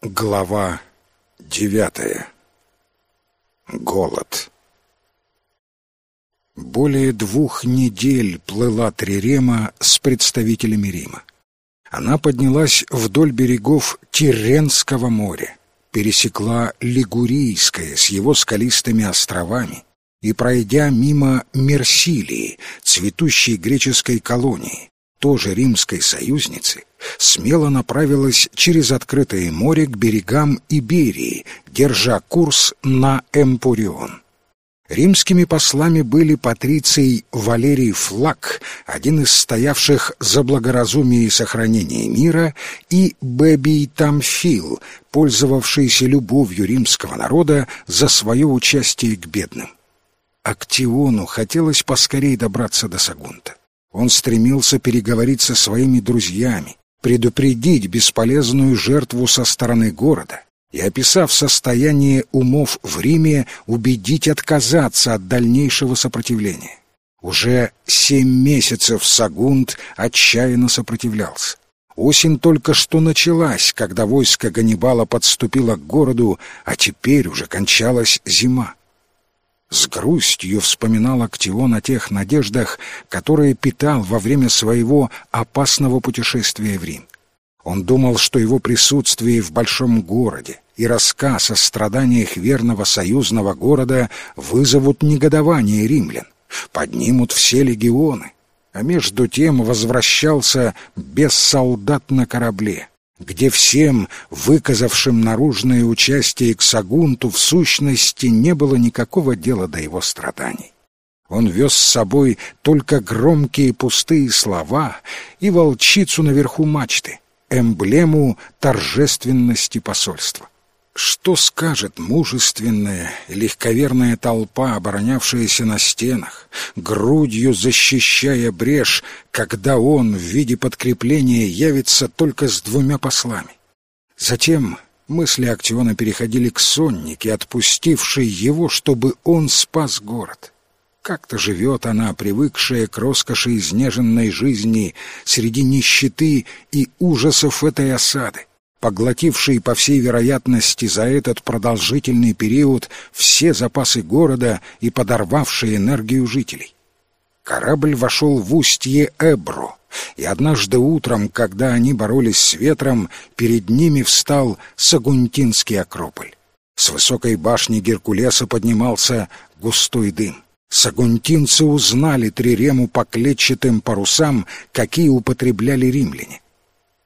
Глава девятая. Голод. Более двух недель плыла Трирема с представителями Рима. Она поднялась вдоль берегов Тиренского моря, пересекла Лигурийское с его скалистыми островами и, пройдя мимо Мерсилии, цветущей греческой колонии, тоже римской союзницы, смело направилась через открытое море к берегам Иберии, держа курс на Эмпурион. Римскими послами были патриций Валерий Флаг, один из стоявших за благоразумие и сохранение мира, и Бебий Тамфил, пользовавшийся любовью римского народа за свое участие к бедным. Актиону хотелось поскорей добраться до Сагунта. Он стремился переговорить со своими друзьями, предупредить бесполезную жертву со стороны города и, описав состояние умов в Риме, убедить отказаться от дальнейшего сопротивления. Уже семь месяцев Сагунт отчаянно сопротивлялся. Осень только что началась, когда войско Ганнибала подступило к городу, а теперь уже кончалась зима. С грустью вспоминал Актион о тех надеждах, которые питал во время своего опасного путешествия в Рим. Он думал, что его присутствие в большом городе и рассказ о страданиях верного союзного города вызовут негодование римлян, поднимут все легионы, а между тем возвращался без солдат на корабле, где всем, выказавшим наружное участие к Сагунту, в сущности не было никакого дела до его страданий. Он вез с собой только громкие пустые слова и волчицу наверху мачты, эмблему торжественности посольства. Что скажет мужественная, легковерная толпа, оборонявшаяся на стенах, грудью защищая брешь, когда он в виде подкрепления явится только с двумя послами? Затем мысли Актиона переходили к соннике, отпустившей его, чтобы он спас город. Как-то живет она, привыкшая к роскоши изнеженной жизни среди нищеты и ужасов этой осады поглотивший, по всей вероятности, за этот продолжительный период все запасы города и подорвавший энергию жителей. Корабль вошел в устье Эбро, и однажды утром, когда они боролись с ветром, перед ними встал Сагунтинский Акрополь. С высокой башни Геркулеса поднимался густой дым. Сагунтинцы узнали Трирему по клетчатым парусам, какие употребляли римляне.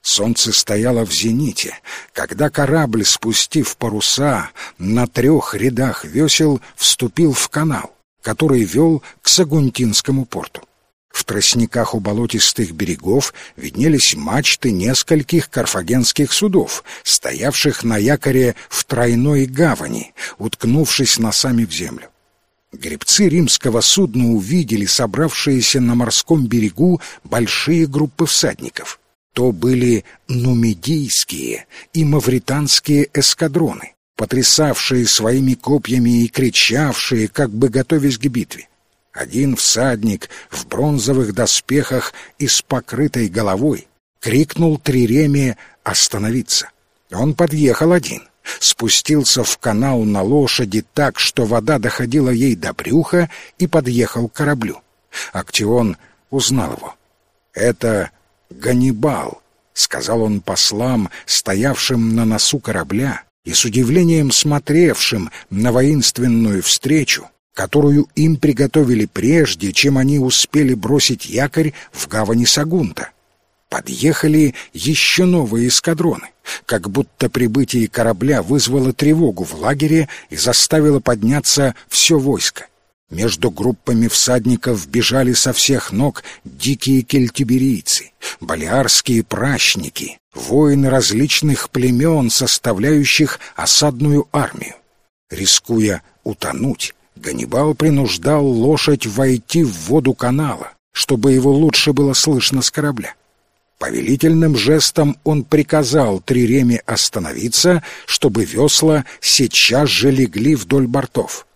Солнце стояло в зените, когда корабль, спустив паруса на трех рядах весел, вступил в канал, который вел к Сагунтинскому порту. В тростниках у болотистых берегов виднелись мачты нескольких карфагенских судов, стоявших на якоре в тройной гавани, уткнувшись носами в землю. Гребцы римского судна увидели собравшиеся на морском берегу большие группы всадников — то были нумидийские и мавританские эскадроны, потрясавшие своими копьями и кричавшие, как бы готовясь к битве. Один всадник в бронзовых доспехах и с покрытой головой крикнул Триреме остановиться. Он подъехал один, спустился в канал на лошади так, что вода доходила ей до брюха и подъехал к кораблю. Актион узнал его. Это Ганнибал, сказал он послам, стоявшим на носу корабля и с удивлением смотревшим на воинственную встречу, которую им приготовили прежде, чем они успели бросить якорь в гавани Сагунта. Подъехали еще новые эскадроны, как будто прибытие корабля вызвало тревогу в лагере и заставило подняться все войско. Между группами всадников бежали со всех ног дикие кельтиберийцы, балиарские пращники, воины различных племен, составляющих осадную армию. Рискуя утонуть, Ганнибал принуждал лошадь войти в воду канала, чтобы его лучше было слышно с корабля. Повелительным жестом он приказал Триреме остановиться, чтобы весла сейчас же легли вдоль бортов.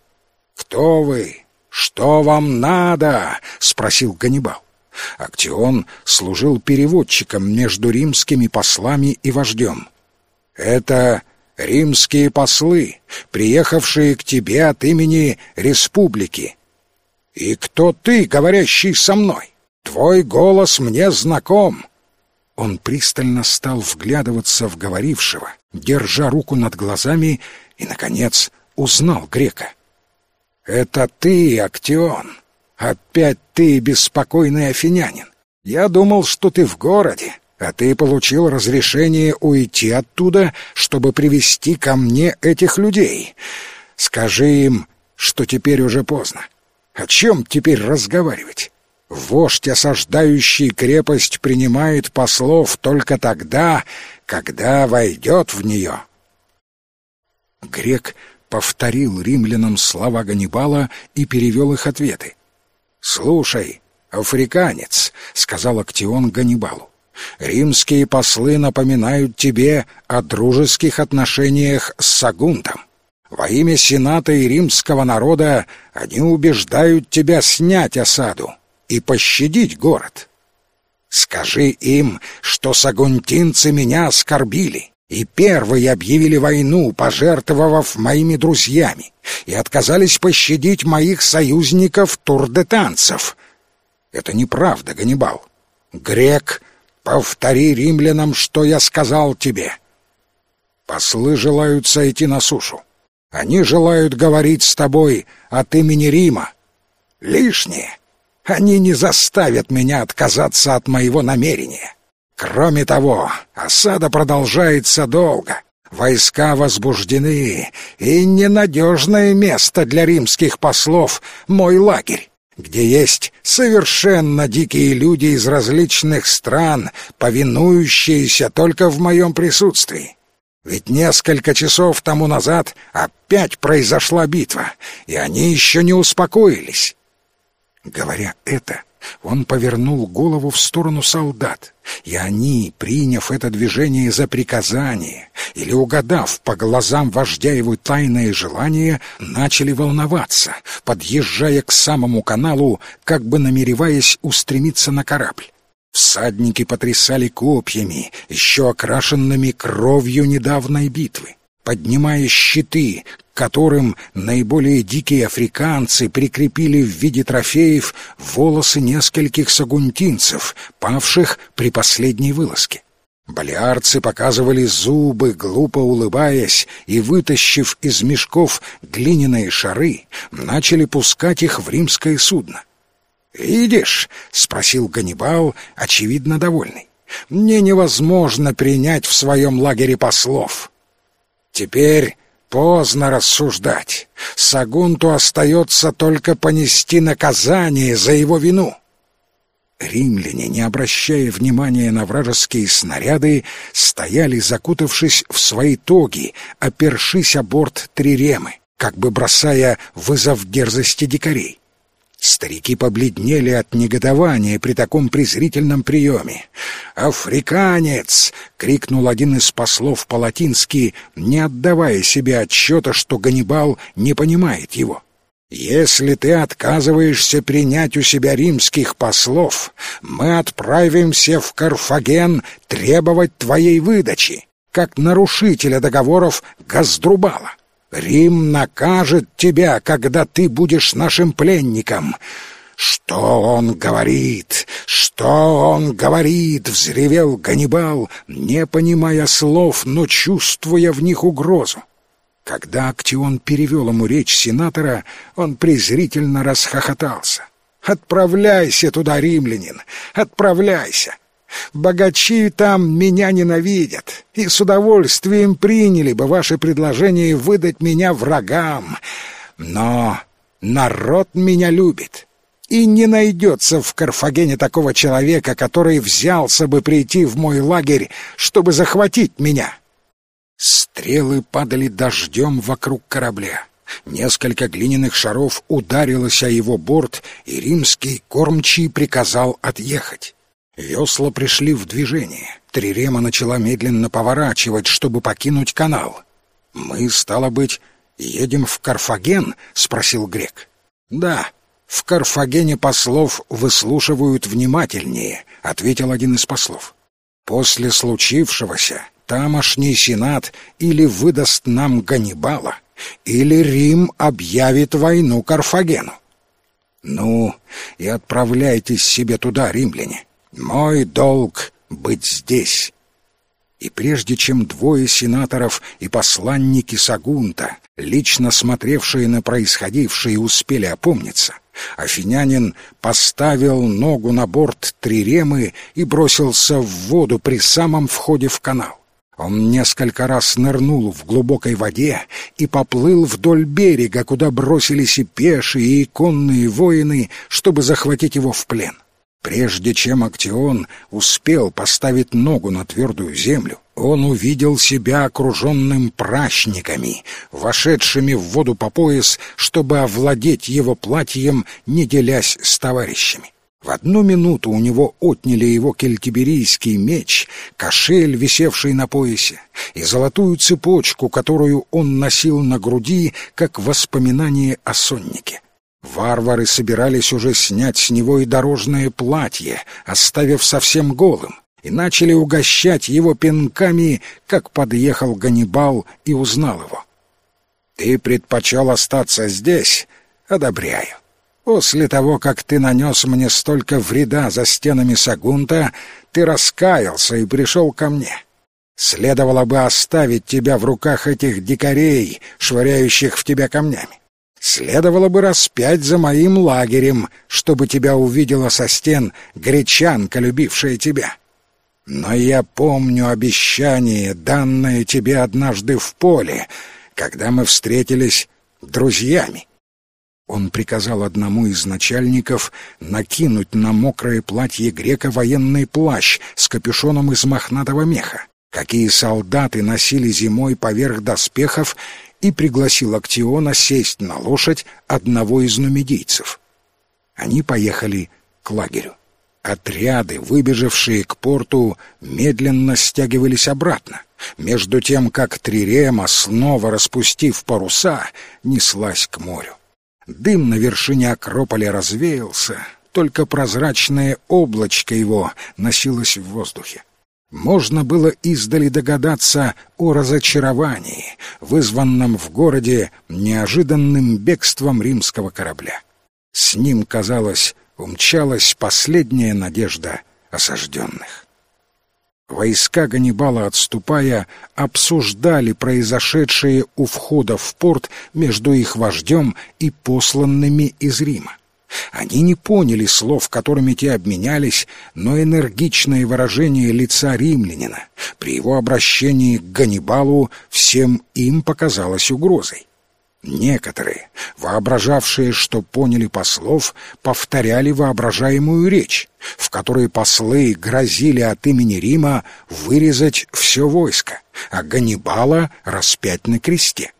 «Кто вы? «Что вам надо?» — спросил Ганнибал. Актион служил переводчиком между римскими послами и вождем. «Это римские послы, приехавшие к тебе от имени республики. И кто ты, говорящий со мной? Твой голос мне знаком. Он пристально стал вглядываться в говорившего, держа руку над глазами, и, наконец, узнал грека. «Это ты, Актион! Опять ты, беспокойный афинянин! Я думал, что ты в городе, а ты получил разрешение уйти оттуда, чтобы привести ко мне этих людей. Скажи им, что теперь уже поздно. О чем теперь разговаривать? Вождь, осаждающий крепость, принимает послов только тогда, когда войдет в нее. Грек повторил римлянам слова Ганнибала и перевел их ответы. «Слушай, африканец», — сказал Актион Ганнибалу, — «римские послы напоминают тебе о дружеских отношениях с Сагунтом. Во имя Сената и римского народа они убеждают тебя снять осаду и пощадить город. Скажи им, что сагунтинцы меня оскорбили и первые объявили войну, пожертвовав моими друзьями, и отказались пощадить моих союзников турдетанцев. Это неправда, Ганнибал. Грек, повтори римлянам, что я сказал тебе. Послы желают сойти на сушу. Они желают говорить с тобой от имени Рима. Лишнее. Они не заставят меня отказаться от моего намерения. Кроме того, осада продолжается долго. Войска возбуждены, и ненадежное место для римских послов — мой лагерь, где есть совершенно дикие люди из различных стран, повинующиеся только в моем присутствии. Ведь несколько часов тому назад опять произошла битва, и они еще не успокоились. Говоря это, он повернул голову в сторону солдат, и они, приняв это движение за приказание или угадав по глазам вождя его тайное желание, начали волноваться, подъезжая к самому каналу, как бы намереваясь устремиться на корабль. Всадники потрясали копьями, еще окрашенными кровью недавней битвы поднимая щиты, к которым наиболее дикие африканцы прикрепили в виде трофеев волосы нескольких сагунтинцев, павших при последней вылазке. Балиарцы показывали зубы, глупо улыбаясь, и, вытащив из мешков глиняные шары, начали пускать их в римское судно. «Видишь?» — спросил Ганнибал, очевидно довольный. «Мне невозможно принять в своем лагере послов». Теперь поздно рассуждать. Сагунту остается только понести наказание за его вину. Римляне, не обращая внимания на вражеские снаряды, стояли, закутавшись в свои тоги, опершись о борт триремы, как бы бросая вызов дерзости дикарей. Старики побледнели от негодования при таком презрительном приеме. «Африканец!» — крикнул один из послов по-латински, не отдавая себе отчета, что Ганнибал не понимает его. «Если ты отказываешься принять у себя римских послов, мы отправимся в Карфаген требовать твоей выдачи, как нарушителя договоров Газдрубала». Рим накажет тебя, когда ты будешь нашим пленником. Что он говорит? Что он говорит? взревел Ганнибал, не понимая слов, но чувствуя в них угрозу. Когда Актион перевел ему речь сенатора, он презрительно расхохотался. «Отправляйся туда, римлянин, отправляйся! Богачи там меня ненавидят и с удовольствием приняли бы ваше предложение выдать меня врагам. Но народ меня любит, и не найдется в Карфагене такого человека, который взялся бы прийти в мой лагерь, чтобы захватить меня». Стрелы падали дождем вокруг корабля. Несколько глиняных шаров ударилось о его борт, и римский кормчий приказал отъехать. Весла пришли в движение. Трирема начала медленно поворачивать, чтобы покинуть канал. «Мы, стало быть, едем в Карфаген?» — спросил грек. «Да, в Карфагене послов выслушивают внимательнее», — ответил один из послов. «После случившегося тамошний сенат или выдаст нам Ганнибала, или Рим объявит войну Карфагену. Ну, и отправляйтесь себе туда, римляне. Мой долг — быть здесь. И прежде чем двое сенаторов и посланники Сагунта, лично смотревшие на происходившее, успели опомниться, афинянин поставил ногу на борт триремы и бросился в воду при самом входе в канал. Он несколько раз нырнул в глубокой воде и поплыл вдоль берега, куда бросились и пешие, и конные воины, чтобы захватить его в плен. Прежде чем Актион успел поставить ногу на твердую землю, он увидел себя окруженным пращниками, вошедшими в воду по пояс, чтобы овладеть его платьем, не делясь с товарищами. В одну минуту у него отняли его кельтиберийский меч, кошель, висевший на поясе, и золотую цепочку, которую он носил на груди, как воспоминание о соннике. Варвары собирались уже снять с него и дорожное платье, оставив совсем голым, и начали угощать его пинками, как подъехал Ганнибал и узнал его. «Ты предпочел остаться здесь? Одобряю. После того, как ты нанес мне столько вреда за стенами Сагунта, ты раскаялся и пришел ко мне. Следовало бы оставить тебя в руках этих дикарей, швыряющих в тебя камнями. Следовало бы распять за моим лагерем, чтобы тебя увидела со стен гречанка, любившая тебя. Но я помню обещание, данное тебе однажды в поле, когда мы встретились друзьями. Он приказал одному из начальников накинуть на мокрое платье грека военный плащ с капюшоном из мохнатого меха, какие солдаты носили зимой поверх доспехов и пригласил Актиона сесть на лошадь одного из нумидийцев. Они поехали к лагерю. Отряды, выбежавшие к порту, медленно стягивались обратно, между тем как Трирема, снова распустив паруса, неслась к морю. Дым на вершине Акрополя развеялся, только прозрачное облачко его носилось в воздухе. Можно было издали догадаться о разочаровании, вызванном в городе неожиданным бегством римского корабля. С ним, казалось, умчалась последняя надежда осажденных. Войска Ганнибала, отступая, обсуждали произошедшее у входа в порт между их вождем и посланными из Рима. Они не поняли слов, которыми те обменялись, но энергичное выражение лица римлянина при его обращении к Ганнибалу всем им показалось угрозой. Некоторые, воображавшие, что поняли послов, повторяли воображаемую речь, в которой послы грозили от имени Рима вырезать все войско, а Ганнибала распять на кресте.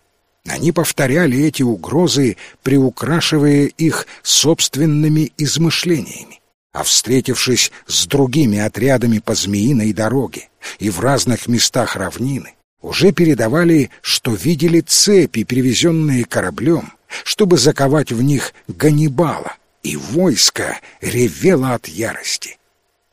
Они повторяли эти угрозы, приукрашивая их собственными измышлениями. А встретившись с другими отрядами по змеиной дороге и в разных местах равнины, уже передавали, что видели цепи, привезенные кораблем, чтобы заковать в них Ганнибала, и войско ревело от ярости.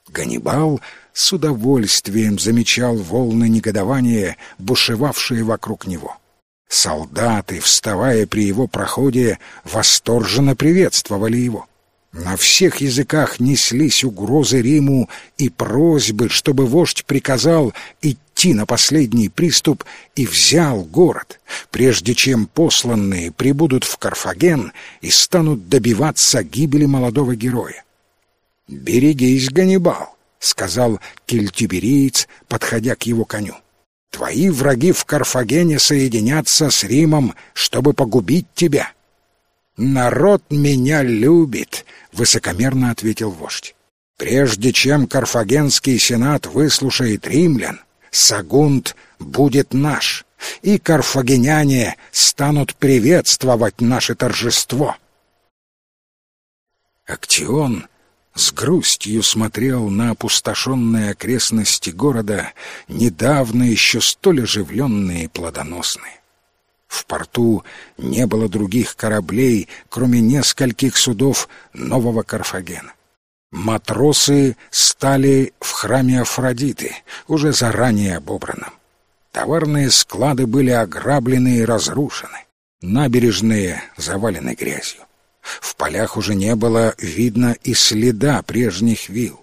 Ганнибал с удовольствием замечал волны негодования, бушевавшие вокруг него. Солдаты, вставая при его проходе, восторженно приветствовали его. На всех языках неслись угрозы Риму и просьбы, чтобы вождь приказал идти на последний приступ и взял город, прежде чем посланные прибудут в Карфаген и станут добиваться гибели молодого героя. «Берегись, Ганнибал», — сказал кельтибериец, подходя к его коню. Твои враги в Карфагене соединятся с Римом, чтобы погубить тебя. Народ меня любит, высокомерно ответил вождь. Прежде чем Карфагенский сенат выслушает римлян, Сагунт будет наш, и карфагеняне станут приветствовать наше торжество. Актион с грустью смотрел на опустошенные окрестности города, недавно еще столь оживленные и плодоносные. В порту не было других кораблей, кроме нескольких судов нового Карфагена. Матросы стали в храме Афродиты, уже заранее обобранном. Товарные склады были ограблены и разрушены. Набережные завалены грязью. В полях уже не было видно и следа прежних вил.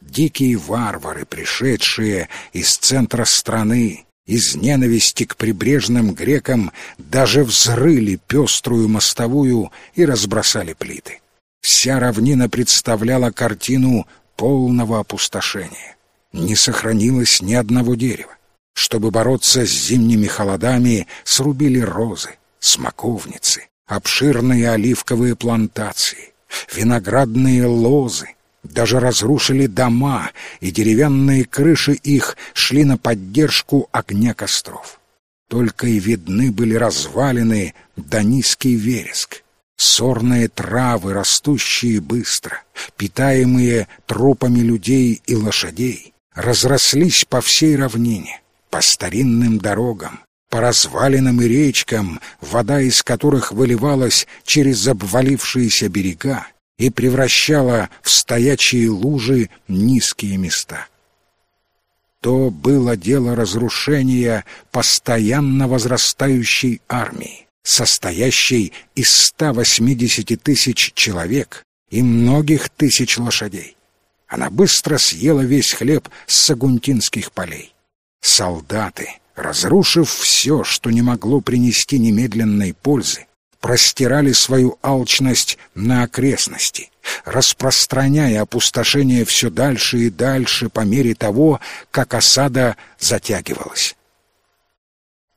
Дикие варвары, пришедшие из центра страны, из ненависти к прибрежным грекам, даже взрыли пеструю мостовую и разбросали плиты. Вся равнина представляла картину полного опустошения. Не сохранилось ни одного дерева. Чтобы бороться с зимними холодами, срубили розы, смоковницы, обширные оливковые плантации, виноградные лозы, даже разрушили дома, и деревянные крыши их шли на поддержку огня костров. Только и видны были развалины да низкий вереск. Сорные травы, растущие быстро, питаемые трупами людей и лошадей, разрослись по всей равнине, по старинным дорогам, по развалинам и речкам, вода из которых выливалась через обвалившиеся берега и превращала в стоячие лужи низкие места. То было дело разрушения постоянно возрастающей армии состоящей из 180 тысяч человек и многих тысяч лошадей. Она быстро съела весь хлеб с сагунтинских полей. Солдаты, разрушив все, что не могло принести немедленной пользы, простирали свою алчность на окрестности, распространяя опустошение все дальше и дальше по мере того, как осада затягивалась.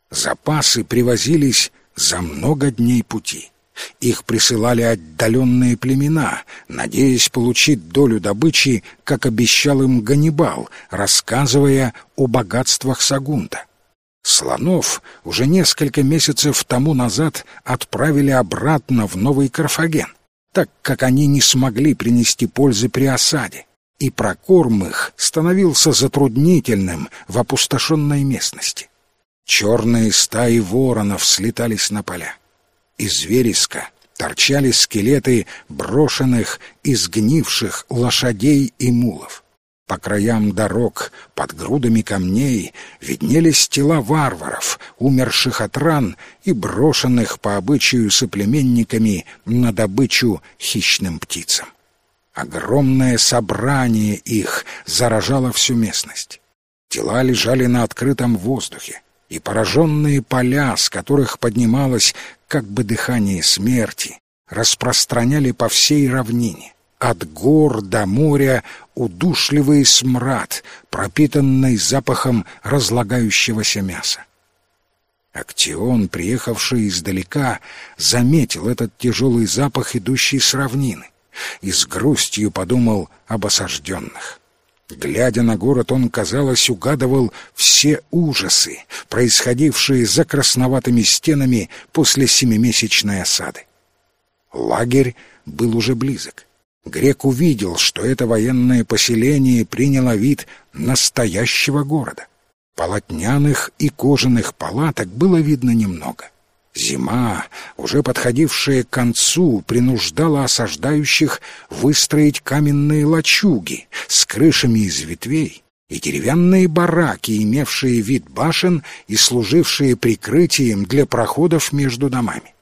Запасы привозились за много дней пути. Их присылали отдаленные племена, надеясь получить долю добычи, как обещал им Ганнибал, рассказывая о богатствах Сагунта. Слонов уже несколько месяцев тому назад отправили обратно в Новый Карфаген, так как они не смогли принести пользы при осаде, и прокорм их становился затруднительным в опустошенной местности. Черные стаи воронов слетались на поля. Из вереска торчали скелеты брошенных и сгнивших лошадей и мулов. По краям дорог, под грудами камней, виднелись тела варваров, умерших от ран и брошенных по обычаю соплеменниками на добычу хищным птицам. Огромное собрание их заражало всю местность. Тела лежали на открытом воздухе и пораженные поля, с которых поднималось как бы дыхание смерти, распространяли по всей равнине. От гор до моря удушливый смрад, пропитанный запахом разлагающегося мяса. Актион, приехавший издалека, заметил этот тяжелый запах, идущий с равнины, и с грустью подумал об осажденных. Глядя на город, он, казалось, угадывал все ужасы, происходившие за красноватыми стенами после семимесячной осады. Лагерь был уже близок. Грек увидел, что это военное поселение приняло вид настоящего города. Полотняных и кожаных палаток было видно немного. Зима, уже подходившая к концу, принуждала осаждающих выстроить каменные лачуги с крышами из ветвей и деревянные бараки, имевшие вид башен и служившие прикрытием для проходов между домами.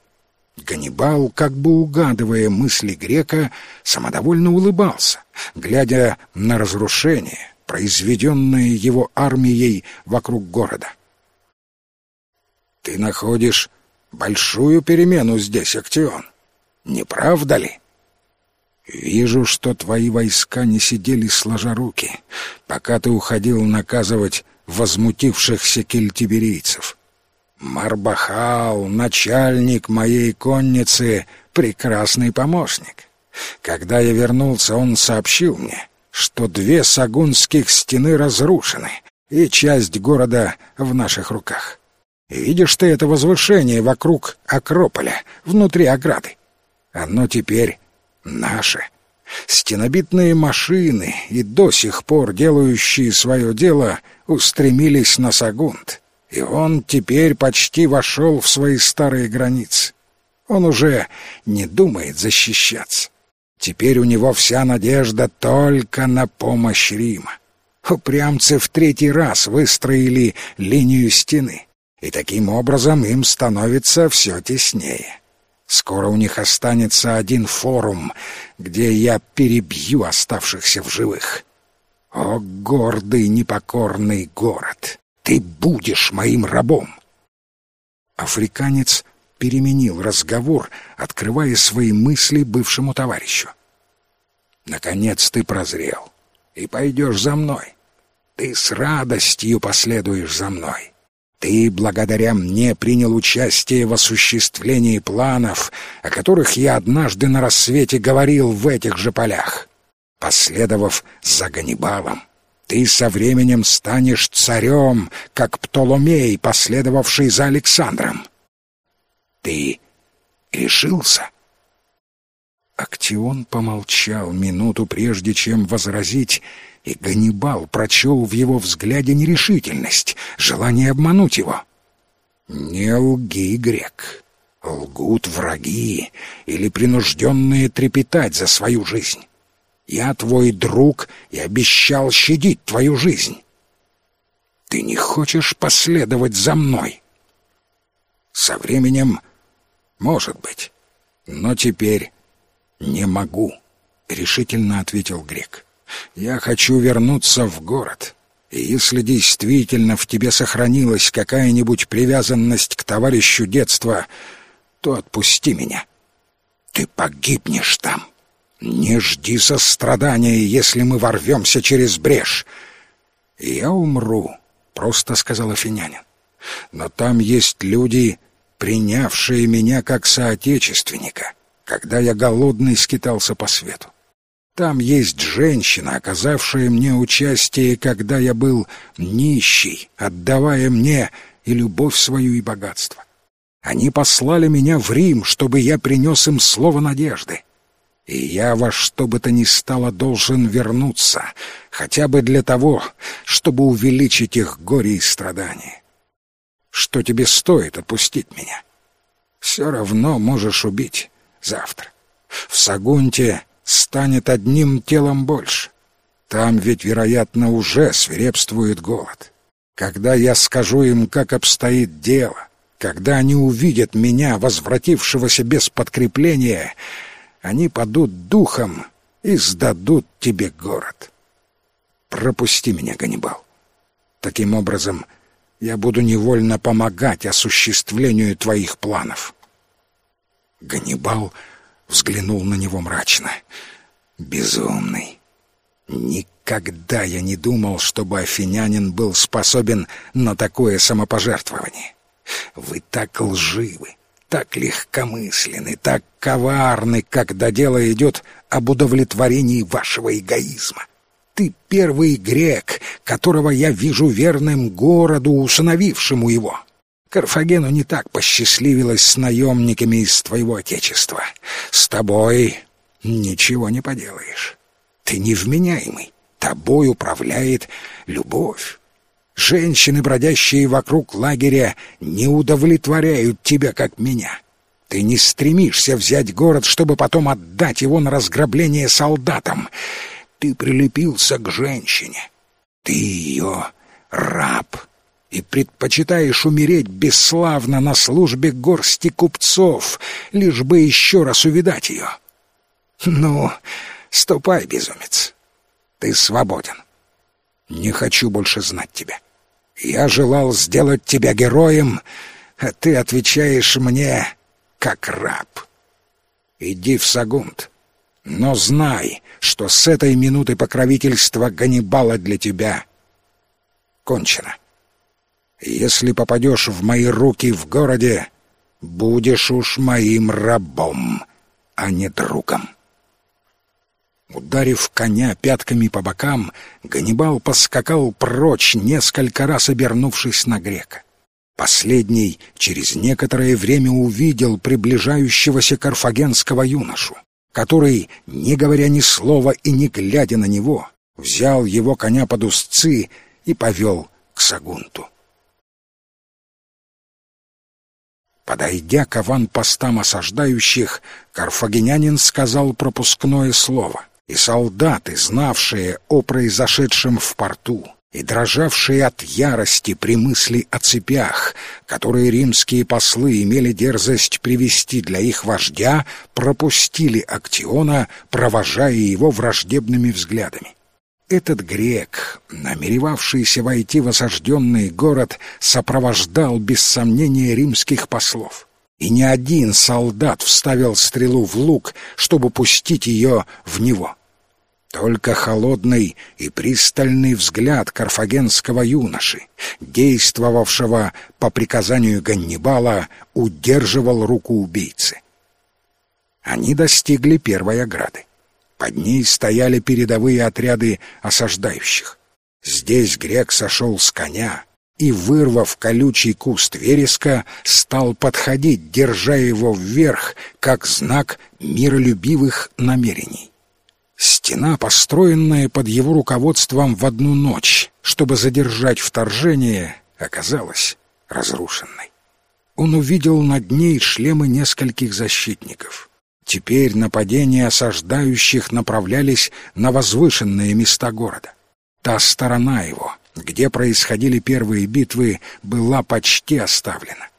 Ганнибал, как бы угадывая мысли грека, самодовольно улыбался, глядя на разрушение, произведенное его армией вокруг города. «Ты находишь большую перемену здесь, Актион. Не правда ли? Вижу, что твои войска не сидели сложа руки, пока ты уходил наказывать возмутившихся кельтиберийцев. Марбахал, начальник моей конницы, прекрасный помощник. Когда я вернулся, он сообщил мне, что две сагунских стены разрушены, и часть города в наших руках. Видишь ты это возвышение вокруг Акрополя, внутри ограды? Оно теперь наше. Стенобитные машины, и до сих пор делающие свое дело, устремились на Сагунт. И он теперь почти вошел в свои старые границы. Он уже не думает защищаться. Теперь у него вся надежда только на помощь Рима. Упрямцы в третий раз выстроили линию стены, и таким образом им становится все теснее. Скоро у них останется один форум, где я перебью оставшихся в живых. О, гордый непокорный город! Ты будешь моим рабом!» Африканец переменил разговор, открывая свои мысли бывшему товарищу. «Наконец ты прозрел и пойдешь за мной. Ты с радостью последуешь за мной. Ты, благодаря мне, принял участие в осуществлении планов, о которых я однажды на рассвете говорил в этих же полях. Последовав за Ганнибалом, ты со временем станешь царем, как Птоломей, последовавший за Александром. Ты решился?» Актион помолчал минуту, прежде чем возразить, и Ганнибал прочел в его взгляде нерешительность, желание обмануть его. «Не лги, грек. Лгут враги или принужденные трепетать за свою жизнь. Я твой друг и обещал щадить твою жизнь. Ты не хочешь последовать за мной?» «Со временем, может быть, но теперь не могу», — решительно ответил грек. Я хочу вернуться в город. И если действительно в тебе сохранилась какая-нибудь привязанность к товарищу детства, то отпусти меня. Ты погибнешь там. Не жди сострадания, если мы ворвемся через брешь. Я умру, просто сказал Афинянин. Но там есть люди, принявшие меня как соотечественника, когда я голодный скитался по свету. Там есть женщина, оказавшая мне участие, когда я был нищий, отдавая мне и любовь свою, и богатство. Они послали меня в Рим, чтобы я принес им слово надежды. И я во что бы то ни стало должен вернуться, хотя бы для того, чтобы увеличить их горе и страдания. Что тебе стоит отпустить меня? Все равно можешь убить завтра. В Сагунте станет одним телом больше. Там ведь, вероятно, уже свирепствует голод. Когда я скажу им, как обстоит дело, когда они увидят меня, возвратившегося без подкрепления, они падут духом и сдадут тебе город. Пропусти меня, Ганнибал. Таким образом, я буду невольно помогать осуществлению твоих планов. Ганнибал взглянул на него мрачно. «Безумный! Никогда я не думал, чтобы афинянин был способен на такое самопожертвование. Вы так лживы, так легкомысленны, так коварны, когда дело идет об удовлетворении вашего эгоизма. Ты первый грек, которого я вижу верным городу, усыновившему его. Карфагену не так посчастливилось с наемниками из твоего отечества. С тобой ничего не поделаешь. Ты невменяемый. Тобой управляет любовь. Женщины, бродящие вокруг лагеря, не удовлетворяют тебя, как меня. Ты не стремишься взять город, чтобы потом отдать его на разграбление солдатам. Ты прилепился к женщине. Ты ее раб и предпочитаешь умереть бесславно на службе горсти купцов, лишь бы еще раз увидать ее. Ну, ступай, безумец, ты свободен. Не хочу больше знать тебя. Я желал сделать тебя героем, а ты отвечаешь мне как раб. Иди в Сагунт, но знай, что с этой минуты покровительство Ганнибала для тебя кончено. Если попадешь в мои руки в городе, будешь уж моим рабом, а не другом. Ударив коня пятками по бокам, Ганнибал поскакал прочь, несколько раз обернувшись на грека. Последний через некоторое время увидел приближающегося карфагенского юношу, который, не говоря ни слова и не глядя на него, взял его коня под узцы и повел к Сагунту. Подойдя к аванпостам осаждающих, карфагенянин сказал пропускное слово, и солдаты, знавшие о произошедшем в порту, и дрожавшие от ярости при мысли о цепях, которые римские послы имели дерзость привести для их вождя, пропустили Актиона, провожая его враждебными взглядами. Этот грек, намеревавшийся войти в осажденный город, сопровождал без сомнения римских послов. И ни один солдат вставил стрелу в лук, чтобы пустить ее в него. Только холодный и пристальный взгляд карфагенского юноши, действовавшего по приказанию Ганнибала, удерживал руку убийцы. Они достигли первой ограды. Под ней стояли передовые отряды осаждающих. Здесь грек сошел с коня и, вырвав колючий куст вереска, стал подходить, держа его вверх, как знак миролюбивых намерений. Стена, построенная под его руководством в одну ночь, чтобы задержать вторжение, оказалась разрушенной. Он увидел над ней шлемы нескольких защитников. Теперь нападения осаждающих направлялись на возвышенные места города. Та сторона его, где происходили первые битвы, была почти оставлена.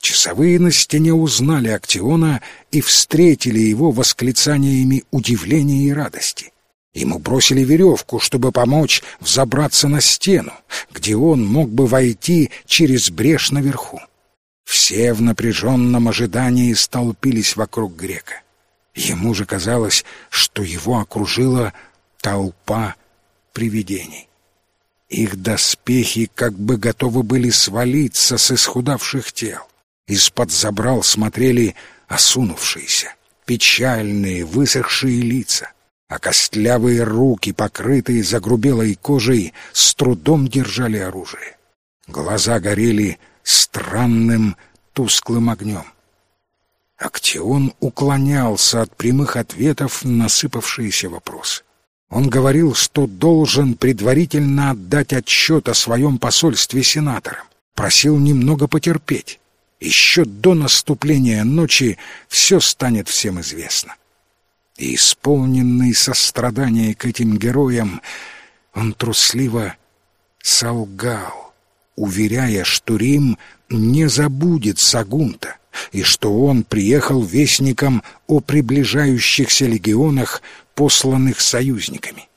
Часовые на стене узнали Актиона и встретили его восклицаниями удивления и радости. Ему бросили веревку, чтобы помочь взобраться на стену, где он мог бы войти через брешь наверху. Все в напряженном ожидании столпились вокруг грека. Ему же казалось, что его окружила толпа привидений. Их доспехи как бы готовы были свалиться с исхудавших тел. Из-под забрал смотрели осунувшиеся, печальные, высохшие лица, а костлявые руки, покрытые загрубелой кожей, с трудом держали оружие. Глаза горели странным тусклым огнем. Актион уклонялся от прямых ответов на насыпавшиеся вопросы. Он говорил, что должен предварительно отдать отчет о своем посольстве сенаторам. Просил немного потерпеть. Еще до наступления ночи все станет всем известно. И исполненный сострадания к этим героям, он трусливо солгал, уверяя, что Рим не забудет Сагунта, и что он приехал вестником о приближающихся легионах, посланных союзниками.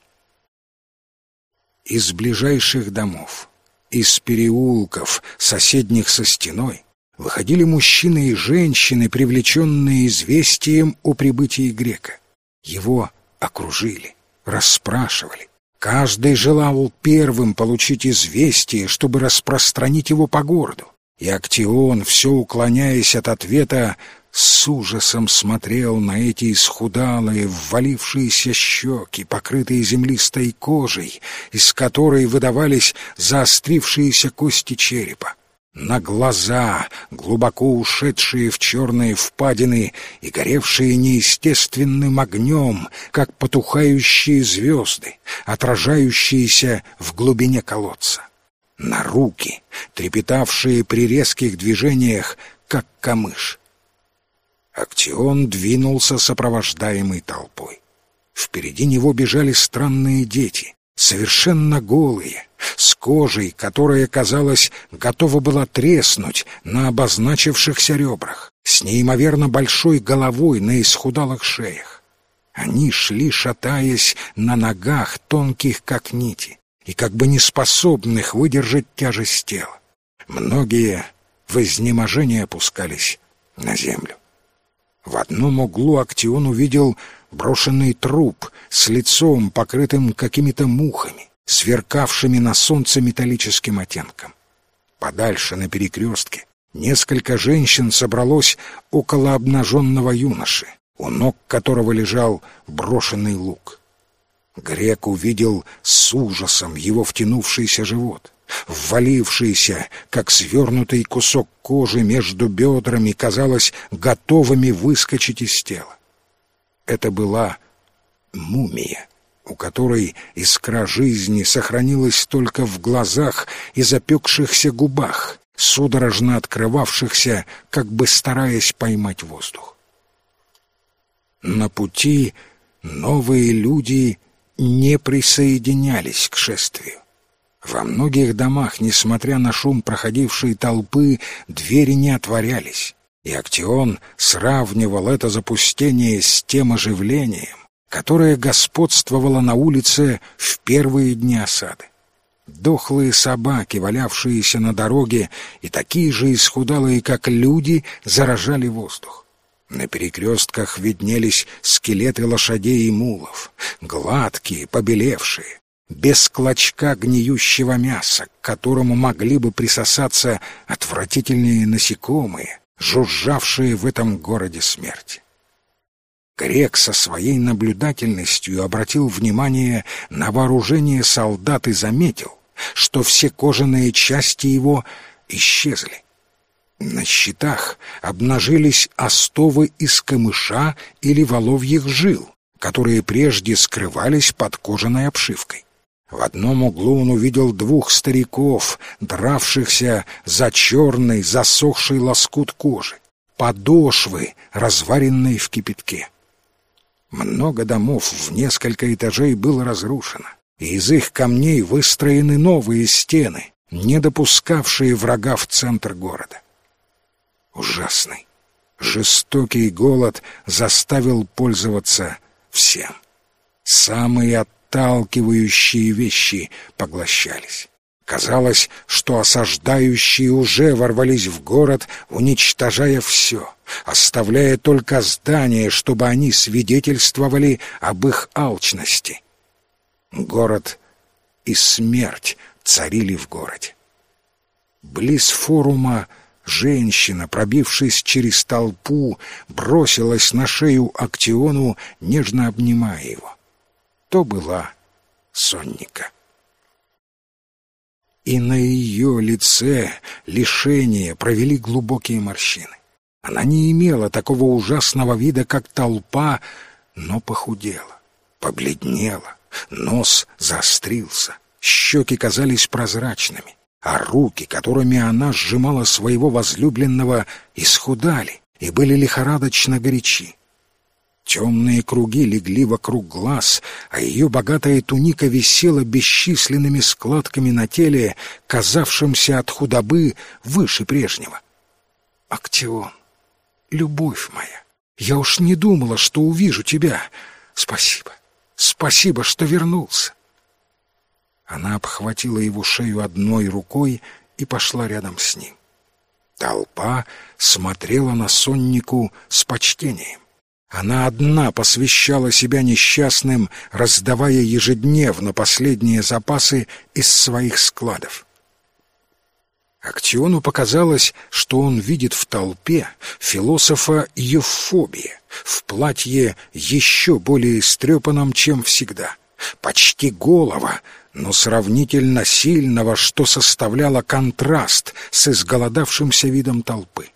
Из ближайших домов, из переулков, соседних со стеной, выходили мужчины и женщины, привлеченные известием о прибытии грека. Его окружили, расспрашивали. Каждый желал первым получить известие, чтобы распространить его по городу. И Актион, все уклоняясь от ответа, с ужасом смотрел на эти исхудалые, ввалившиеся щеки, покрытые землистой кожей, из которой выдавались заострившиеся кости черепа на глаза, глубоко ушедшие в черные впадины и горевшие неестественным огнем, как потухающие звезды, отражающиеся в глубине колодца. На руки, трепетавшие при резких движениях, как камыш. Актион двинулся сопровождаемый толпой. Впереди него бежали странные дети, совершенно голые, с кожей, которая, казалось, готова была треснуть на обозначившихся ребрах, с неимоверно большой головой на исхудалых шеях. Они шли, шатаясь на ногах, тонких как нити, и как бы не способных выдержать тяжесть тела. Многие в изнеможении опускались на землю. В одном углу Актион увидел брошенный труп с лицом, покрытым какими-то мухами, сверкавшими на солнце металлическим оттенком. Подальше, на перекрестке, несколько женщин собралось около обнаженного юноши, у ног которого лежал брошенный лук. Грек увидел с ужасом его втянувшийся живот, ввалившийся, как свернутый кусок кожи между бедрами, казалось, готовыми выскочить из тела. Это была мумия, у которой искра жизни сохранилась только в глазах и запекшихся губах, судорожно открывавшихся, как бы стараясь поймать воздух. На пути новые люди не присоединялись к шествию. Во многих домах, несмотря на шум проходившей толпы, двери не отворялись, и Актион сравнивал это запустение с тем оживлением, которое господствовало на улице в первые дни осады. Дохлые собаки, валявшиеся на дороге, и такие же исхудалые, как люди, заражали воздух. На перекрестках виднелись скелеты лошадей и мулов, гладкие, побелевшие, без клочка гниющего мяса, к которому могли бы присосаться отвратительные насекомые, жужжавшие в этом городе смерти. Грек со своей наблюдательностью обратил внимание на вооружение солдат и заметил, что все кожаные части его исчезли. На щитах обнажились остовы из камыша или воловьих жил, которые прежде скрывались под кожаной обшивкой. В одном углу он увидел двух стариков, дравшихся за черный засохший лоскут кожи, подошвы, разваренные в кипятке. Много домов в несколько этажей было разрушено, и из их камней выстроены новые стены, не допускавшие врага в центр города. Ужасный, жестокий голод заставил пользоваться всем. Самые отталкивающие вещи поглощались. Казалось, что осаждающие уже ворвались в город, уничтожая все, оставляя только здания, чтобы они свидетельствовали об их алчности. Город и смерть царили в городе. Близ форума женщина, пробившись через толпу, бросилась на шею Актиону, нежно обнимая его. То была Сонника и на ее лице лишения провели глубокие морщины. Она не имела такого ужасного вида, как толпа, но похудела, побледнела, нос заострился, щеки казались прозрачными, а руки, которыми она сжимала своего возлюбленного, исхудали и были лихорадочно горячи. Темные круги легли вокруг глаз, а ее богатая туника висела бесчисленными складками на теле, казавшимся от худобы выше прежнего. «Актион, любовь моя, я уж не думала, что увижу тебя. Спасибо, спасибо, что вернулся». Она обхватила его шею одной рукой и пошла рядом с ним. Толпа смотрела на соннику с почтением. Она одна посвящала себя несчастным, раздавая ежедневно последние запасы из своих складов. Актиону показалось, что он видит в толпе философа Евфобия в платье еще более истрепанном, чем всегда, почти голого, но сравнительно сильного, что составляло контраст с изголодавшимся видом толпы.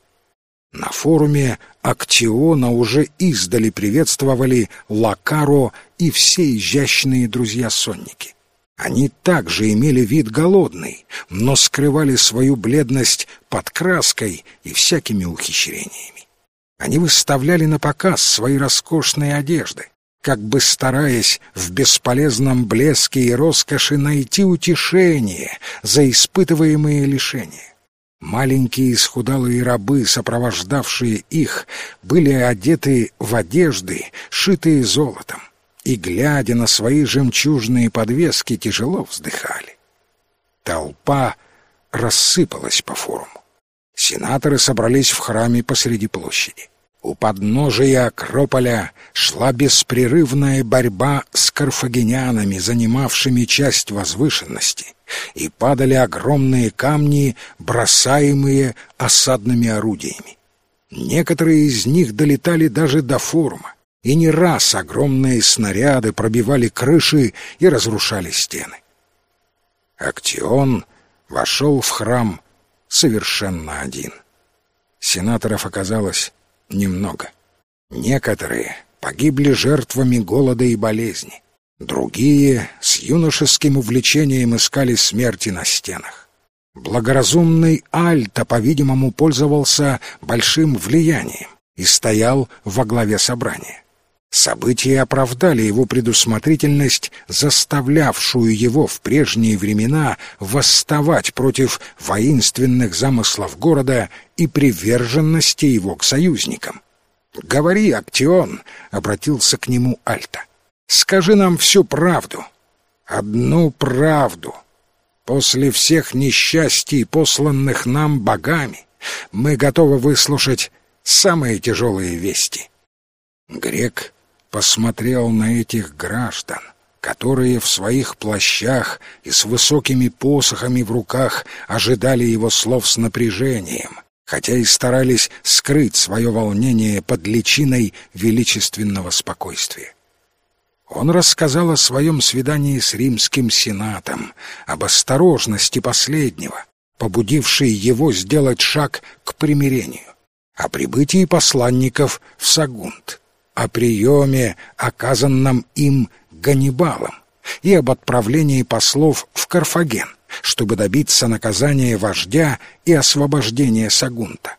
На форуме Актиона уже издали приветствовали Лакаро и все изящные друзья-сонники. Они также имели вид голодный, но скрывали свою бледность под краской и всякими ухищрениями. Они выставляли на показ свои роскошные одежды, как бы стараясь в бесполезном блеске и роскоши найти утешение за испытываемые лишения. Маленькие исхудалые рабы, сопровождавшие их, были одеты в одежды, шитые золотом, и, глядя на свои жемчужные подвески, тяжело вздыхали. Толпа рассыпалась по форуму. Сенаторы собрались в храме посреди площади. У подножия Акрополя шла беспрерывная борьба с карфагенянами, занимавшими часть возвышенности, и падали огромные камни, бросаемые осадными орудиями. Некоторые из них долетали даже до форума, и не раз огромные снаряды пробивали крыши и разрушали стены. Актион вошел в храм совершенно один. Сенаторов оказалось немного. Некоторые погибли жертвами голода и болезни. Другие с юношеским увлечением искали смерти на стенах. Благоразумный Альта, по-видимому, пользовался большим влиянием и стоял во главе собрания. События оправдали его предусмотрительность, заставлявшую его в прежние времена восставать против воинственных замыслов города и приверженности его к союзникам. «Говори, Актион», — обратился к нему Альта, — «скажи нам всю правду, одну правду. После всех несчастий, посланных нам богами, мы готовы выслушать самые тяжелые вести». Грек посмотрел на этих граждан, которые в своих плащах и с высокими посохами в руках ожидали его слов с напряжением, хотя и старались скрыть свое волнение под личиной величественного спокойствия. Он рассказал о своем свидании с римским сенатом, об осторожности последнего, побудившей его сделать шаг к примирению, о прибытии посланников в Сагунт, о приеме, оказанном им Ганнибалом, и об отправлении послов в Карфаген, чтобы добиться наказания вождя и освобождения Сагунта.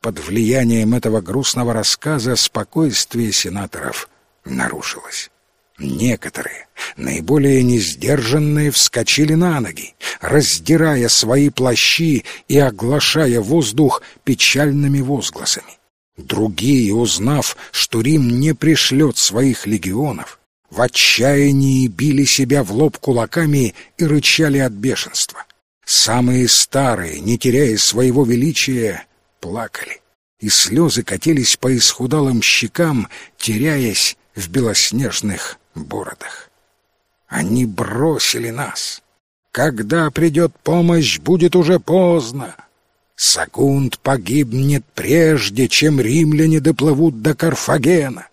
Под влиянием этого грустного рассказа спокойствие сенаторов нарушилось. Некоторые, наиболее несдержанные, вскочили на ноги, раздирая свои плащи и оглашая воздух печальными возгласами. Другие, узнав, что Рим не пришлет своих легионов, в отчаянии били себя в лоб кулаками и рычали от бешенства. Самые старые, не теряя своего величия, плакали, и слезы катились по исхудалым щекам, теряясь в белоснежных бородах. Они бросили нас. Когда придет помощь, будет уже поздно. Сагунт погибнет прежде, чем римляне доплывут до Карфагена.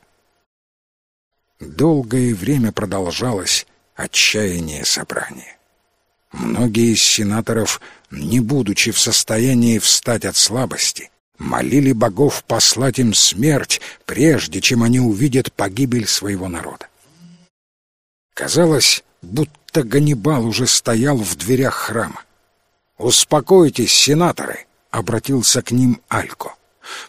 Долгое время продолжалось отчаяние собрания. Многие из сенаторов, не будучи в состоянии встать от слабости, молили богов послать им смерть, прежде чем они увидят погибель своего народа. Казалось, будто Ганнибал уже стоял в дверях храма. «Успокойтесь, сенаторы!» обратился к ним Алько.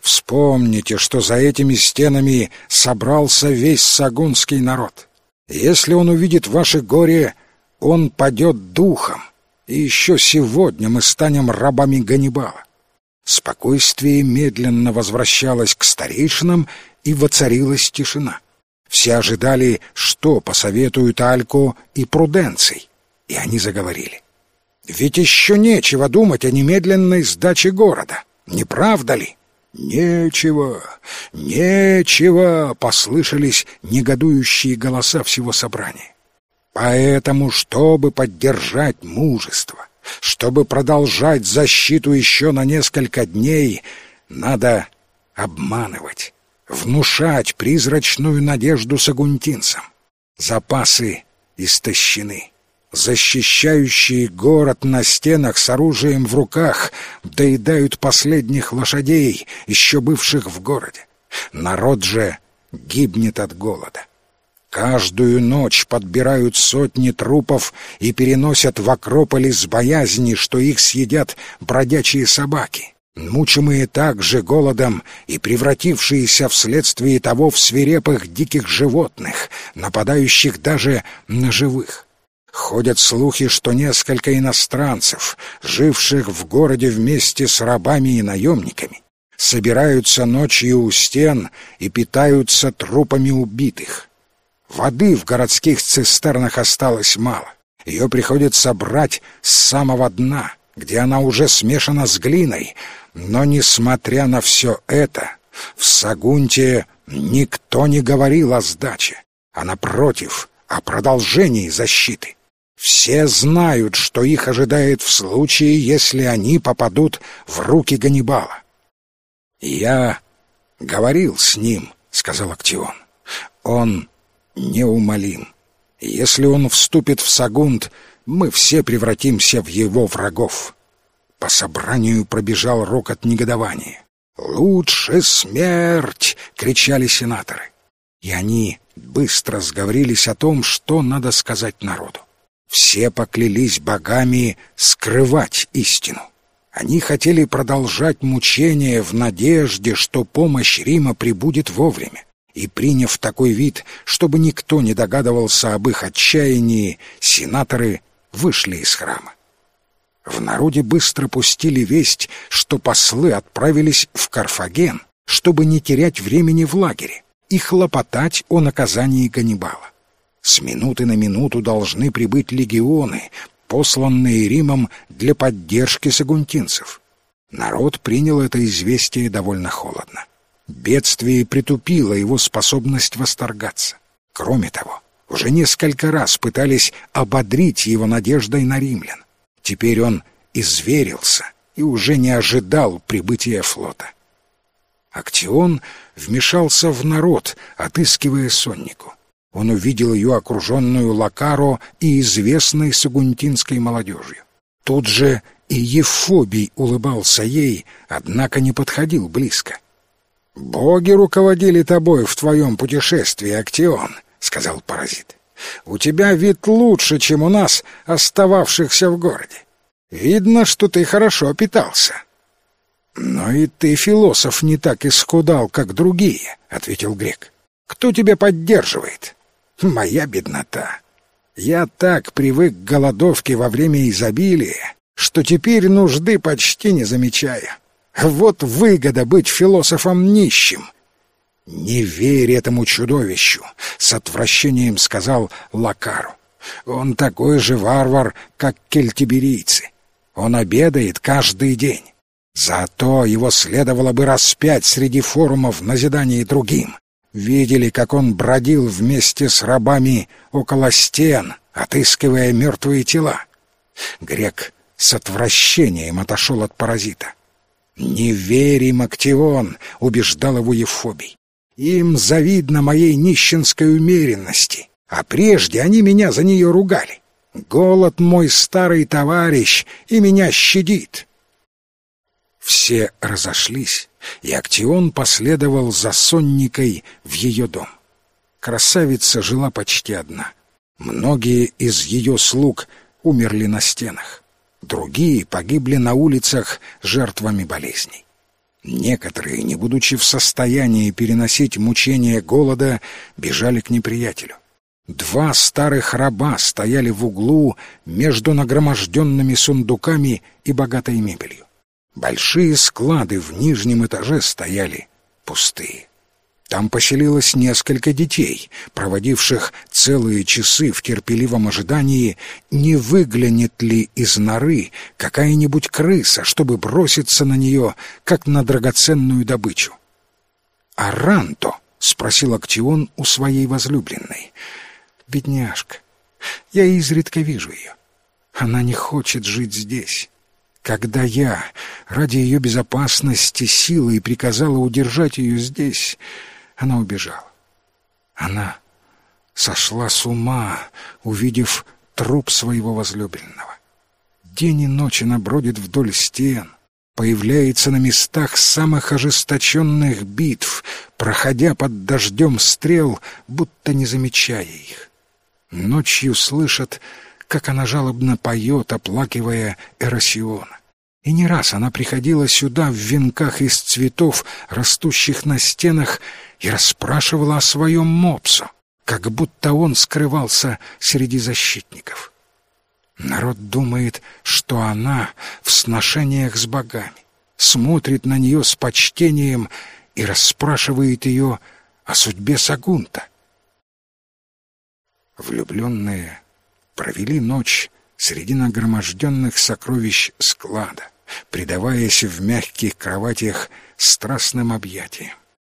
Вспомните, что за этими стенами собрался весь сагунский народ. Если он увидит ваше горе, он падет духом, и еще сегодня мы станем рабами Ганнибала. Спокойствие медленно возвращалось к старейшинам, и воцарилась тишина. Все ожидали, что посоветуют Алько и Пруденций, и они заговорили. Ведь еще нечего думать о немедленной сдаче города, не правда ли? «Нечего, нечего!» — послышались негодующие голоса всего собрания. Поэтому, чтобы поддержать мужество, чтобы продолжать защиту еще на несколько дней, надо обманывать, внушать призрачную надежду сагунтинцам. Запасы истощены защищающие город на стенах с оружием в руках, доедают последних лошадей, еще бывших в городе. Народ же гибнет от голода. Каждую ночь подбирают сотни трупов и переносят в Акрополис боязни, что их съедят бродячие собаки, мучимые также голодом и превратившиеся вследствие того в свирепых диких животных, нападающих даже на живых. Ходят слухи, что несколько иностранцев, живших в городе вместе с рабами и наемниками, собираются ночью у стен и питаются трупами убитых. Воды в городских цистернах осталось мало. Ее приходится брать с самого дна, где она уже смешана с глиной. Но, несмотря на все это, в Сагунте никто не говорил о сдаче, а, напротив, о продолжении защиты. Все знают, что их ожидает в случае, если они попадут в руки Ганнибала. «Я говорил с ним», — сказал Актион. «Он неумолим. Если он вступит в Сагунт, мы все превратимся в его врагов». По собранию пробежал рокот негодования. «Лучше смерть!» — кричали сенаторы. И они быстро сговорились о том, что надо сказать народу. Все поклялись богами скрывать истину. Они хотели продолжать мучения в надежде, что помощь Рима прибудет вовремя, и, приняв такой вид, чтобы никто не догадывался об их отчаянии, сенаторы вышли из храма. В народе быстро пустили весть, что послы отправились в Карфаген, чтобы не терять времени в лагере и хлопотать о наказании Ганнибала. С минуты на минуту должны прибыть легионы, посланные Римом для поддержки сагунтинцев. Народ принял это известие довольно холодно. Бедствие притупило его способность восторгаться. Кроме того, уже несколько раз пытались ободрить его надеждой на римлян. Теперь он изверился и уже не ожидал прибытия флота. Актион вмешался в народ, отыскивая соннику. Он увидел ее окруженную Лакаро и известной сагунтинской молодежью. Тут же и Ефобий улыбался ей, однако не подходил близко. «Боги руководили тобой в твоем путешествии, Актион», — сказал паразит. «У тебя вид лучше, чем у нас, остававшихся в городе. Видно, что ты хорошо питался». «Но и ты, философ, не так исхудал, как другие», — ответил грек. «Кто тебя поддерживает?» «Моя беднота. Я так привык к голодовке во время изобилия, что теперь нужды почти не замечаю. Вот выгода быть философом нищим. «Не верь этому чудовищу!» — с отвращением сказал Лакару. «Он такой же варвар, как кельтиберийцы. Он обедает каждый день. Зато его следовало бы распять среди форумов назидание другим. Видели, как он бродил вместе с рабами около стен, отыскивая мертвые тела. Грек с отвращением отошел от паразита. «Не верь им, Актион!» — убеждал его Евфобий. «Им завидно моей нищенской умеренности, а прежде они меня за нее ругали. Голод мой старый товарищ и меня щадит». Все разошлись, и Актион последовал за сонникой в ее дом. Красавица жила почти одна. Многие из ее слуг умерли на стенах другие погибли на улицах жертвами болезней. Некоторые, не будучи в состоянии переносить мучения голода, бежали к неприятелю. Два старых раба стояли в углу между нагроможденными сундуками и богатой мебелью. Большие склады в нижнем этаже стояли пустые. Там поселилось несколько детей, проводивших целые часы в терпеливом ожидании, не выглянет ли из норы какая-нибудь крыса, чтобы броситься на нее, как на драгоценную добычу. «Аранто?» — спросил Актион у своей возлюбленной. «Бедняжка, я изредка вижу ее. Она не хочет жить здесь». Когда я ради ее безопасности силой приказала удержать ее здесь, она убежала. Она сошла с ума, увидев труп своего возлюбленного. День и ночь она бродит вдоль стен, появляется на местах самых ожесточенных битв, проходя под дождем стрел, будто не замечая их. Ночью слышат, как она жалобно поет, оплакивая Эросиона. И не раз она приходила сюда в венках из цветов, растущих на стенах, и расспрашивала о своем мопсо, как будто он скрывался среди защитников. Народ думает, что она в сношениях с богами, смотрит на нее с почтением и расспрашивает ее о судьбе Сагунта. Влюбленные провели ночь среди нагроможденных сокровищ склада предаваясь в мягких кроватях страстным объятиям.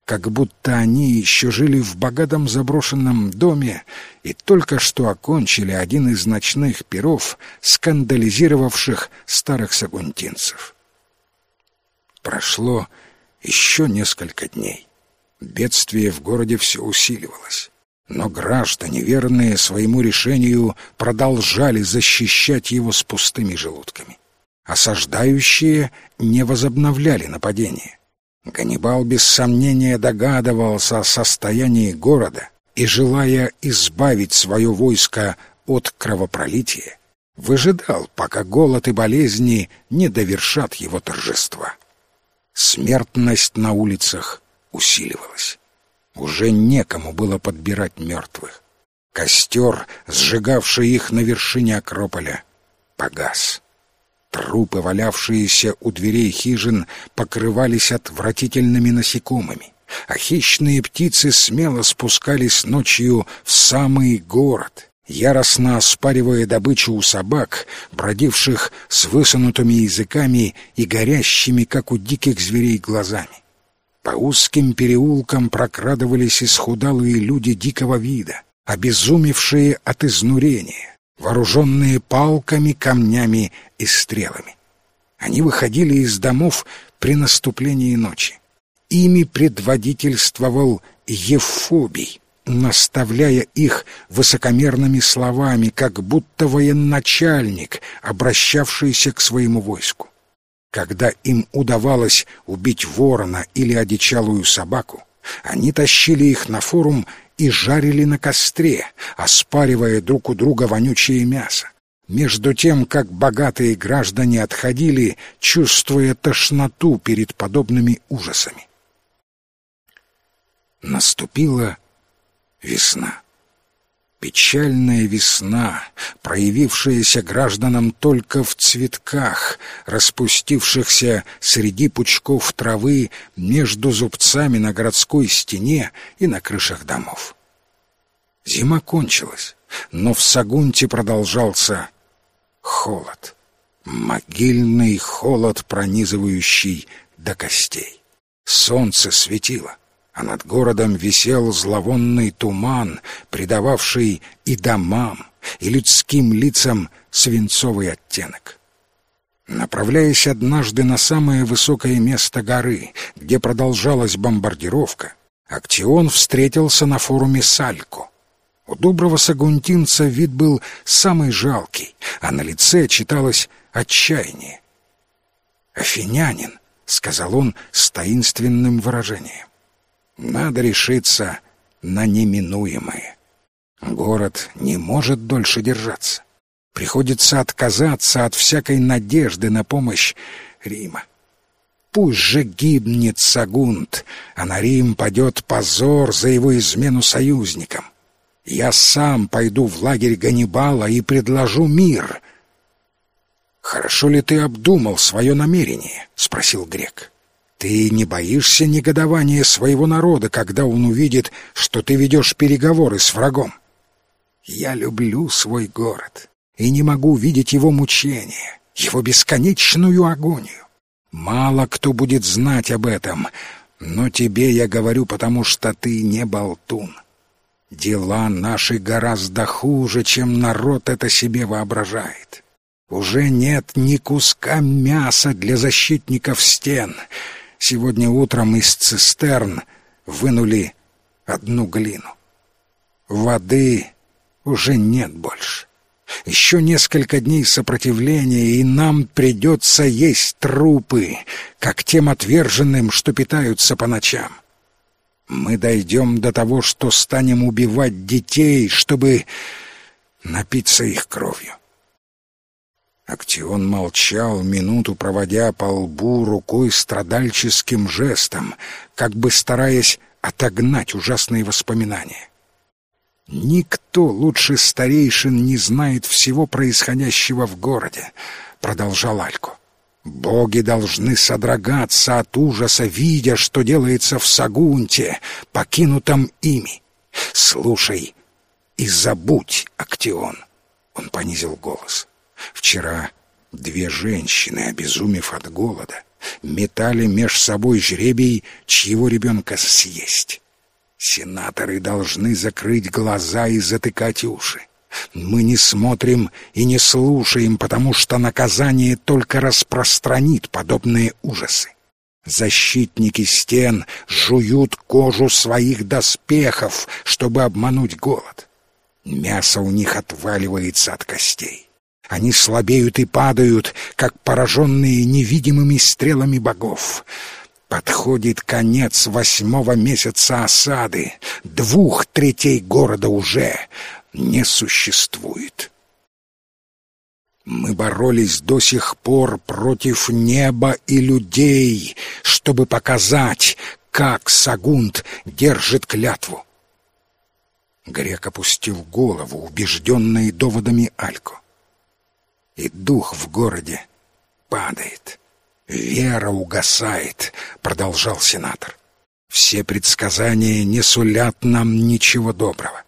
Как будто они еще жили в богатом заброшенном доме и только что окончили один из ночных перов, скандализировавших старых сагунтинцев. Прошло еще несколько дней. Бедствие в городе все усиливалось. Но граждане, верные своему решению, продолжали защищать его с пустыми желудками осаждающие не возобновляли нападение. Ганнибал без сомнения догадывался о состоянии города и, желая избавить свое войско от кровопролития, выжидал, пока голод и болезни не довершат его торжества. Смертность на улицах усиливалась. Уже некому было подбирать мертвых. Костер, сжигавший их на вершине Акрополя, погас. Трупы, валявшиеся у дверей хижин, покрывались отвратительными насекомыми, а хищные птицы смело спускались ночью в самый город, яростно оспаривая добычу у собак, бродивших с высунутыми языками и горящими, как у диких зверей, глазами. По узким переулкам прокрадывались исхудалые люди дикого вида, обезумевшие от изнурения, вооруженные палками, камнями и стрелами. Они выходили из домов при наступлении ночи. Ими предводительствовал Евфобий, наставляя их высокомерными словами, как будто военачальник, обращавшийся к своему войску. Когда им удавалось убить ворона или одичалую собаку, они тащили их на форум и жарили на костре, оспаривая друг у друга вонючее мясо. Между тем, как богатые граждане отходили, чувствуя тошноту перед подобными ужасами. Наступила весна. Печальная весна, проявившаяся гражданам только в цветках, распустившихся среди пучков травы между зубцами на городской стене и на крышах домов. Зима кончилась, но в Сагунте продолжался холод. Могильный холод, пронизывающий до костей. Солнце светило а над городом висел зловонный туман, придававший и домам, и людским лицам свинцовый оттенок. Направляясь однажды на самое высокое место горы, где продолжалась бомбардировка, Актион встретился на форуме Салько. У доброго сагунтинца вид был самый жалкий, а на лице читалось отчаяние. «Афинянин», — сказал он с таинственным выражением. Надо решиться на неминуемое. Город не может дольше держаться. Приходится отказаться от всякой надежды на помощь Рима. Пусть же гибнет Сагунт, а на Рим падет позор за его измену союзникам. Я сам пойду в лагерь Ганнибала и предложу мир. «Хорошо ли ты обдумал свое намерение?» — спросил грек. Ты не боишься негодования своего народа, когда он увидит, что ты ведешь переговоры с врагом? Я люблю свой город и не могу видеть его мучения, его бесконечную агонию. Мало кто будет знать об этом, но тебе я говорю, потому что ты не болтун. Дела наши гораздо хуже, чем народ это себе воображает. Уже нет ни куска мяса для защитников стен — Сегодня утром из цистерн вынули одну глину. Воды уже нет больше. Еще несколько дней сопротивления, и нам придется есть трупы, как тем отверженным, что питаются по ночам. Мы дойдем до того, что станем убивать детей, чтобы напиться их кровью. Актион молчал, минуту проводя по лбу рукой страдальческим жестом, как бы стараясь отогнать ужасные воспоминания. «Никто лучше старейшин не знает всего происходящего в городе», — продолжал Алько. «Боги должны содрогаться от ужаса, видя, что делается в Сагунте, покинутом ими. Слушай и забудь, Актион», — он понизил голос. Вчера две женщины, обезумев от голода, метали меж собой жребий, чьего ребенка съесть. Сенаторы должны закрыть глаза и затыкать уши. Мы не смотрим и не слушаем, потому что наказание только распространит подобные ужасы. Защитники стен жуют кожу своих доспехов, чтобы обмануть голод. Мясо у них отваливается от костей. Они слабеют и падают, как пораженные невидимыми стрелами богов. Подходит конец восьмого месяца осады. Двух третей города уже не существует. Мы боролись до сих пор против неба и людей, чтобы показать, как Сагунт держит клятву. Грек опустил голову, убежденный доводами Алько. И дух в городе падает. Вера угасает, продолжал сенатор. Все предсказания не сулят нам ничего доброго.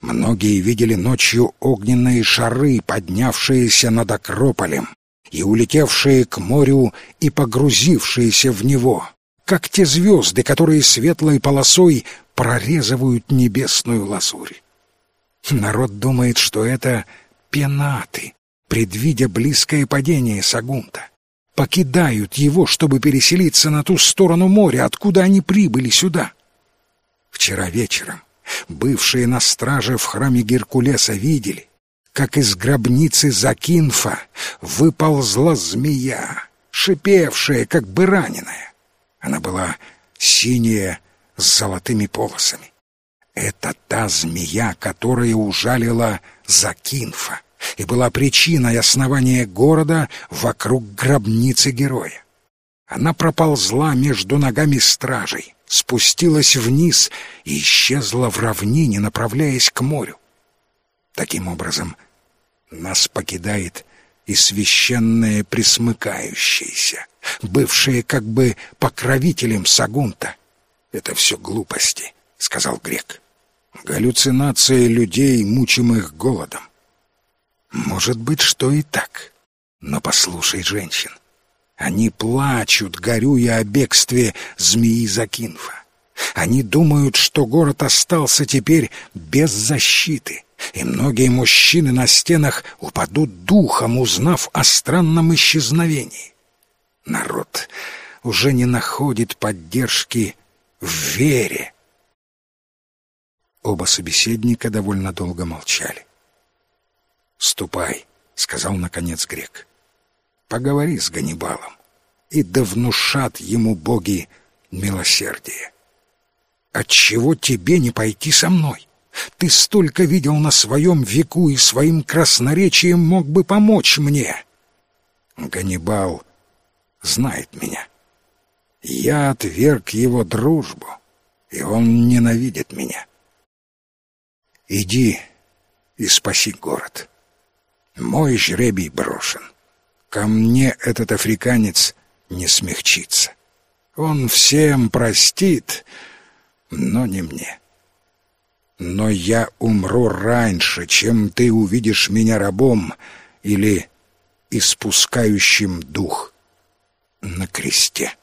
Многие видели ночью огненные шары, поднявшиеся над Акрополем, и улетевшие к морю и погрузившиеся в него, как те звезды, которые светлой полосой прорезывают небесную лазурь. Народ думает, что это пенаты, предвидя близкое падение Сагунта. Покидают его, чтобы переселиться на ту сторону моря, откуда они прибыли сюда. Вчера вечером бывшие на страже в храме Геркулеса видели, как из гробницы Закинфа выползла змея, шипевшая, как бы раненая. Она была синяя, с золотыми полосами. Это та змея, которая ужалила Закинфа и была причиной основания города вокруг гробницы героя. Она проползла между ногами стражей, спустилась вниз и исчезла в равнине, направляясь к морю. Таким образом, нас покидает и священное присмыкающееся, бывшее как бы покровителем Сагунта. «Это все глупости», — сказал грек. «Галлюцинация людей, мучимых голодом. Может быть, что и так. Но послушай женщин. Они плачут, горюя о бегстве змеи Закинфа. Они думают, что город остался теперь без защиты, и многие мужчины на стенах упадут духом, узнав о странном исчезновении. Народ уже не находит поддержки в вере. Оба собеседника довольно долго молчали. «Ступай», — сказал наконец грек. «Поговори с Ганнибалом, и да внушат ему боги милосердие. Отчего тебе не пойти со мной? Ты столько видел на своем веку и своим красноречием мог бы помочь мне». Ганнибал знает меня. Я отверг его дружбу, и он ненавидит меня. Иди и спаси город. Мой жребий брошен. Ко мне этот африканец не смягчится. Он всем простит, но не мне. Но я умру раньше, чем ты увидишь меня рабом или испускающим дух на кресте.